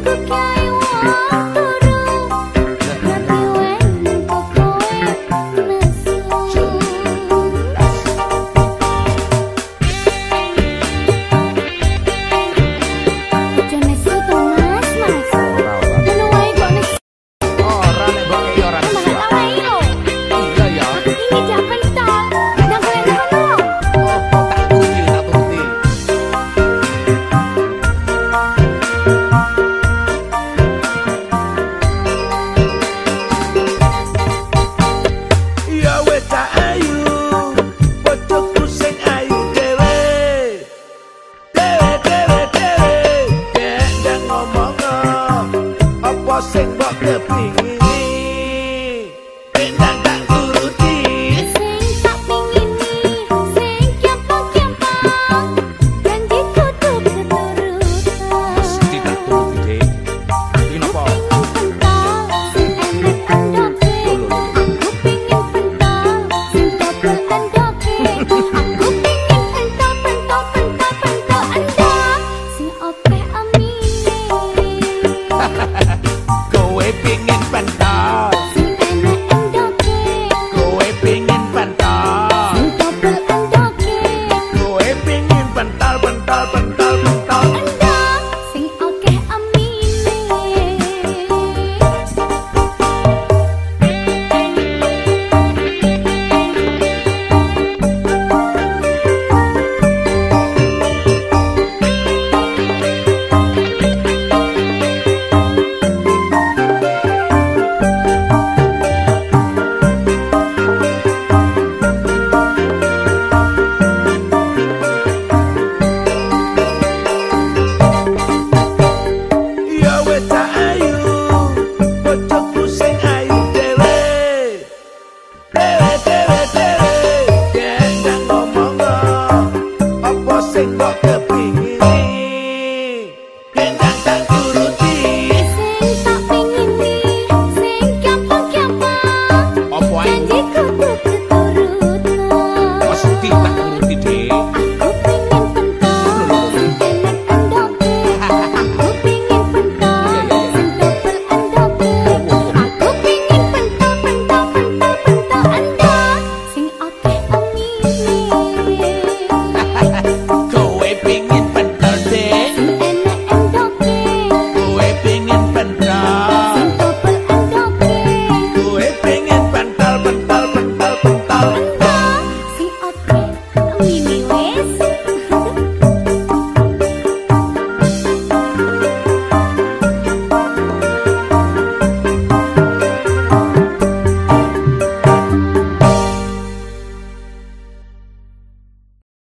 Bukan I'll say, rock that. pengen Oh.